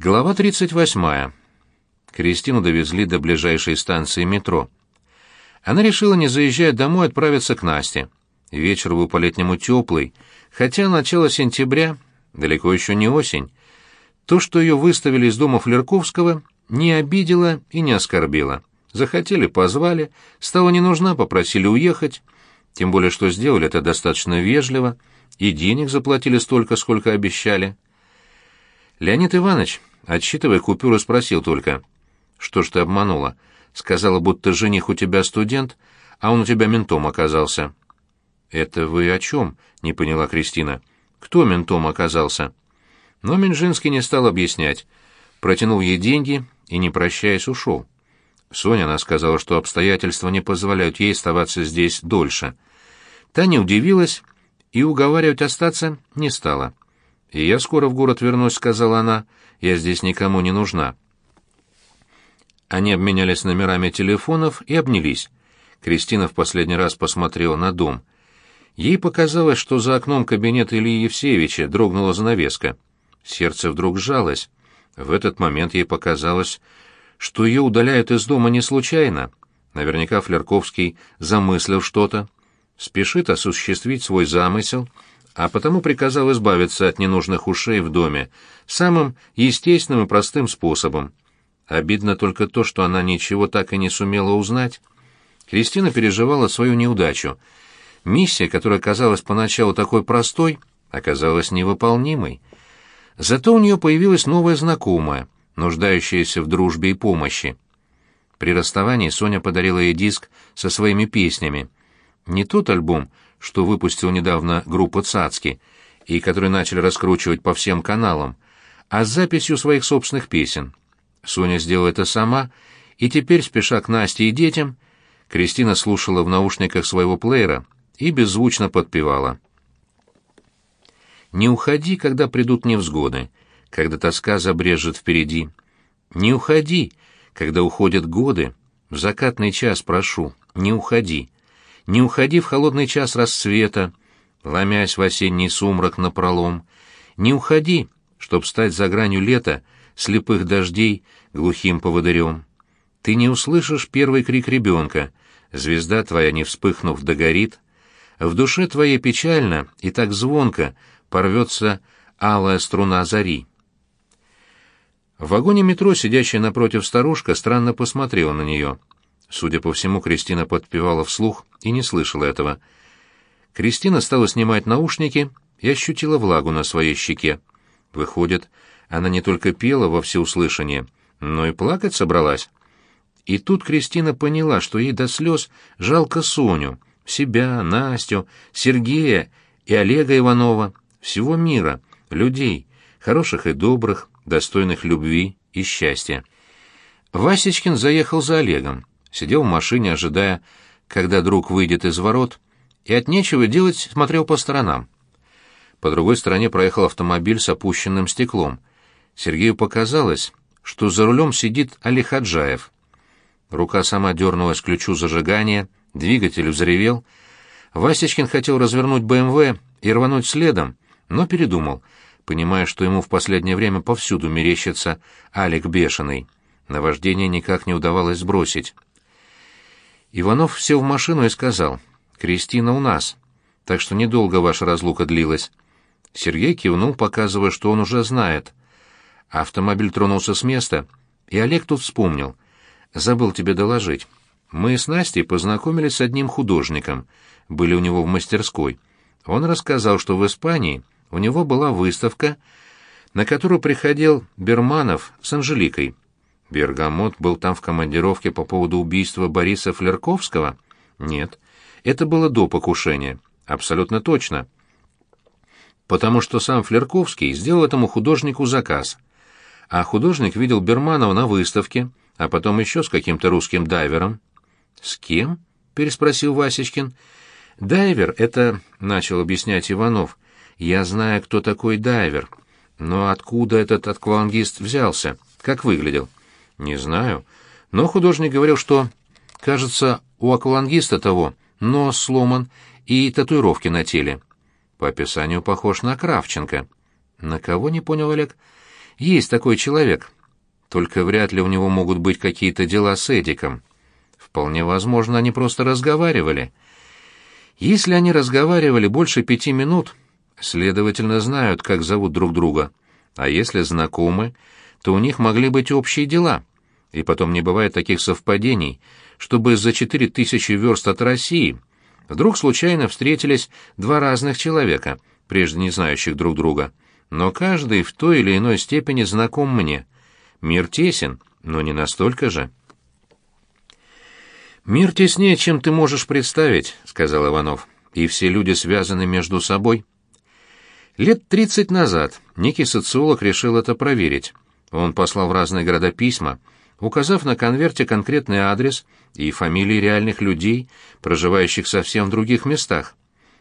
Глава 38. Кристину довезли до ближайшей станции метро. Она решила, не заезжая домой, отправиться к Насте. Вечер был по-летнему теплый, хотя начало сентября, далеко еще не осень. То, что ее выставили из дома Флерковского, не обидело и не оскорбило. Захотели, позвали, стала не нужна, попросили уехать. Тем более, что сделали это достаточно вежливо, и денег заплатили столько, сколько обещали. Леонид Иванович, отсчитывая купюры, спросил только, «Что ж ты обманула? Сказала, будто жених у тебя студент, а он у тебя ментом оказался». «Это вы о чем?» — не поняла Кристина. «Кто ментом оказался?» Но Минжинский не стал объяснять. Протянул ей деньги и, не прощаясь, ушел. Соня, она сказала, что обстоятельства не позволяют ей оставаться здесь дольше. Таня удивилась и уговаривать остаться не стала. «И я скоро в город вернусь», — сказала она. «Я здесь никому не нужна». Они обменялись номерами телефонов и обнялись. Кристина в последний раз посмотрела на дом. Ей показалось, что за окном кабинета Ильи Евсеевича дрогнула занавеска. Сердце вдруг сжалось. В этот момент ей показалось, что ее удаляют из дома не случайно. Наверняка Флерковский замыслил что-то, спешит осуществить свой замысел — а потому приказал избавиться от ненужных ушей в доме самым естественным и простым способом. Обидно только то, что она ничего так и не сумела узнать. Кристина переживала свою неудачу. Миссия, которая казалась поначалу такой простой, оказалась невыполнимой. Зато у нее появилась новая знакомая, нуждающаяся в дружбе и помощи. При расставании Соня подарила ей диск со своими песнями. Не тот альбом, что выпустил недавно группа «Цацки», и который начали раскручивать по всем каналам, а с записью своих собственных песен. Соня сделала это сама, и теперь, спеша к Насте и детям, Кристина слушала в наушниках своего плеера и беззвучно подпевала. «Не уходи, когда придут невзгоды, когда тоска забрежет впереди. Не уходи, когда уходят годы, в закатный час прошу, не уходи. Не уходи в холодный час рассвета, ломясь в осенний сумрак напролом. Не уходи, чтоб стать за гранью лета слепых дождей глухим поводырем. Ты не услышишь первый крик ребенка, звезда твоя, не вспыхнув, догорит. В душе твоей печально и так звонко порвется алая струна зари. В вагоне метро сидящая напротив старушка странно посмотрела на нее. Судя по всему, Кристина подпевала вслух и не слышала этого. Кристина стала снимать наушники и ощутила влагу на своей щеке. Выходит, она не только пела во всеуслышание, но и плакать собралась. И тут Кристина поняла, что ей до слез жалко Соню, себя, Настю, Сергея и Олега Иванова, всего мира, людей, хороших и добрых, достойных любви и счастья. Васечкин заехал за Олегом сидел в машине, ожидая, когда друг выйдет из ворот, и от нечего делать смотрел по сторонам. По другой стороне проехал автомобиль с опущенным стеклом. Сергею показалось, что за рулем сидит Али Хаджаев. Рука сама дернулась к ключу зажигания, двигатель взревел. Васечкин хотел развернуть БМВ и рвануть следом, но передумал, понимая, что ему в последнее время повсюду мерещится Алик Бешеный. Наваждение никак не удавалось сбросить. Иванов сел в машину и сказал, «Кристина у нас, так что недолго ваша разлука длилась». Сергей кивнул, показывая, что он уже знает. Автомобиль тронулся с места, и Олег тут вспомнил. «Забыл тебе доложить. Мы с Настей познакомились с одним художником, были у него в мастерской. Он рассказал, что в Испании у него была выставка, на которую приходил Берманов с Анжеликой. Бергамот был там в командировке по поводу убийства Бориса Флерковского? Нет. Это было до покушения. Абсолютно точно. Потому что сам Флерковский сделал этому художнику заказ. А художник видел Берманова на выставке, а потом еще с каким-то русским дайвером. «С кем?» — переспросил Васечкин. «Дайвер — это...» — начал объяснять Иванов. «Я знаю, кто такой дайвер. Но откуда этот аквалангист взялся? Как выглядел?» Не знаю. Но художник говорил, что, кажется, у аквалангиста того нос сломан и татуировки на теле. По описанию похож на Кравченко. На кого, не понял Олег? Есть такой человек. Только вряд ли у него могут быть какие-то дела с Эдиком. Вполне возможно, они просто разговаривали. Если они разговаривали больше пяти минут, следовательно, знают, как зовут друг друга. А если знакомы, то у них могли быть общие дела. И потом не бывает таких совпадений, чтобы за четыре тысячи верст от России вдруг случайно встретились два разных человека, прежде не знающих друг друга. Но каждый в той или иной степени знаком мне. Мир тесен, но не настолько же. «Мир теснее, чем ты можешь представить», — сказал Иванов, — «и все люди связаны между собой». Лет тридцать назад некий социолог решил это проверить. Он послал в разные города письма, указав на конверте конкретный адрес и фамилии реальных людей, проживающих совсем в других местах.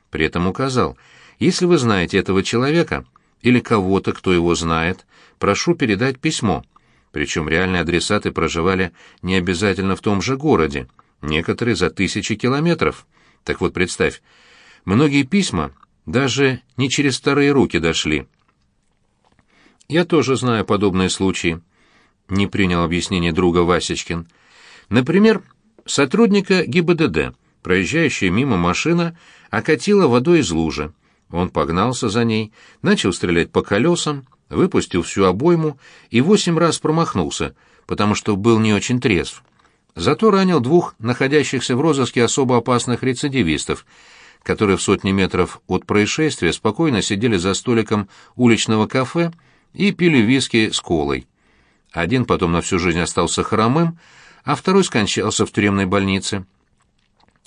При этом указал, если вы знаете этого человека или кого-то, кто его знает, прошу передать письмо. Причем реальные адресаты проживали не обязательно в том же городе, некоторые за тысячи километров. Так вот, представь, многие письма даже не через старые руки дошли. Я тоже знаю подобные случаи. Не принял объяснение друга Васечкин. Например, сотрудника ГИБДД, проезжающая мимо машина, окатила водой из лужи. Он погнался за ней, начал стрелять по колесам, выпустил всю обойму и восемь раз промахнулся, потому что был не очень трезв. Зато ранил двух находящихся в розыске особо опасных рецидивистов, которые в сотни метров от происшествия спокойно сидели за столиком уличного кафе и пили виски с колой. Один потом на всю жизнь остался хромым, а второй скончался в тюремной больнице.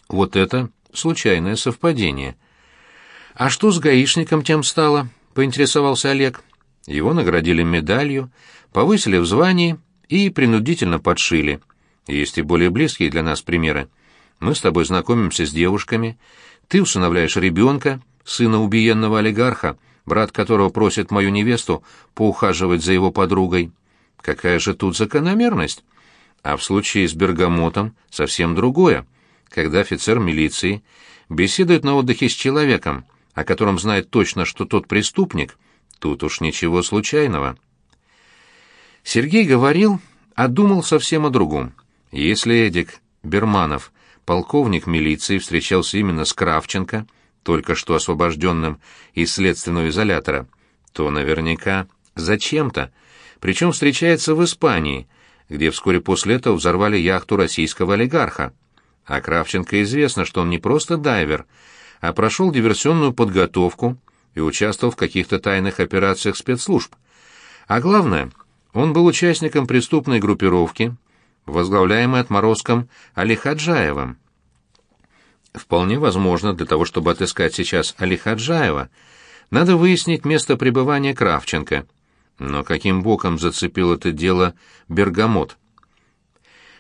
Вот это случайное совпадение. «А что с гаишником тем стало?» — поинтересовался Олег. Его наградили медалью, повысили в звании и принудительно подшили. Есть и более близкие для нас примеры. Мы с тобой знакомимся с девушками, ты усыновляешь ребенка, сына убиенного олигарха, брат которого просит мою невесту поухаживать за его подругой. Какая же тут закономерность? А в случае с Бергамотом совсем другое. Когда офицер милиции беседует на отдыхе с человеком, о котором знает точно, что тот преступник, тут уж ничего случайного. Сергей говорил, а думал совсем о другом. Если Эдик Берманов, полковник милиции, встречался именно с Кравченко, только что освобожденным из следственного изолятора, то наверняка зачем-то, причем встречается в Испании, где вскоре после этого взорвали яхту российского олигарха. А Кравченко известно, что он не просто дайвер, а прошел диверсионную подготовку и участвовал в каких-то тайных операциях спецслужб. А главное, он был участником преступной группировки, возглавляемой отморозком Али Хаджаевым. Вполне возможно, для того, чтобы отыскать сейчас Али Хаджаева, надо выяснить место пребывания Кравченко. Но каким боком зацепил это дело Бергамот?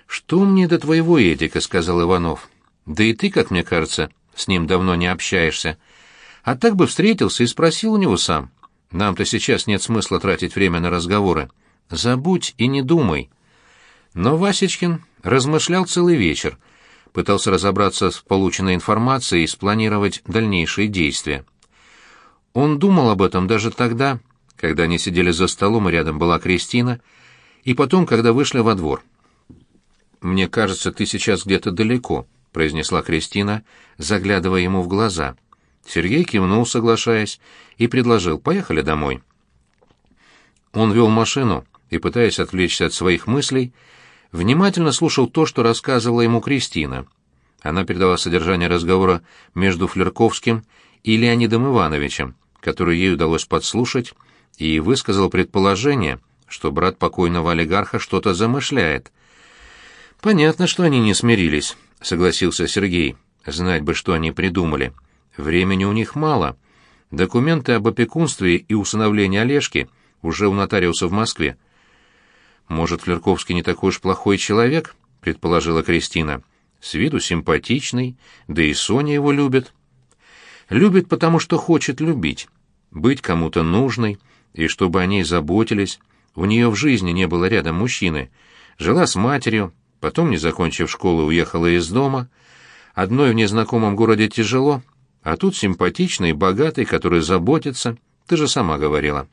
«Что мне до твоего Эдика?» — сказал Иванов. «Да и ты, как мне кажется, с ним давно не общаешься. А так бы встретился и спросил у него сам. Нам-то сейчас нет смысла тратить время на разговоры. Забудь и не думай». Но Васечкин размышлял целый вечер — пытался разобраться с полученной информацией и спланировать дальнейшие действия. Он думал об этом даже тогда, когда они сидели за столом и рядом была Кристина, и потом, когда вышли во двор. «Мне кажется, ты сейчас где-то далеко», — произнесла Кристина, заглядывая ему в глаза. Сергей кивнул, соглашаясь, и предложил «поехали домой». Он вел машину и, пытаясь отвлечься от своих мыслей, внимательно слушал то, что рассказывала ему Кристина. Она передала содержание разговора между Флерковским и Леонидом Ивановичем, который ей удалось подслушать, и высказал предположение, что брат покойного олигарха что-то замышляет. «Понятно, что они не смирились», — согласился Сергей. «Знать бы, что они придумали. Времени у них мало. Документы об опекунстве и усыновлении Олежки уже у нотариуса в Москве. «Может, Флерковский не такой уж плохой человек?» — предположила Кристина. «С виду симпатичный, да и Соня его любит». «Любит, потому что хочет любить, быть кому-то нужной, и чтобы о ней заботились. У нее в жизни не было рядом мужчины. Жила с матерью, потом, не закончив школу, уехала из дома. Одной в незнакомом городе тяжело, а тут симпатичный, богатый, который заботится, ты же сама говорила».